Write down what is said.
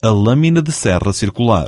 a lâmina de serra circular.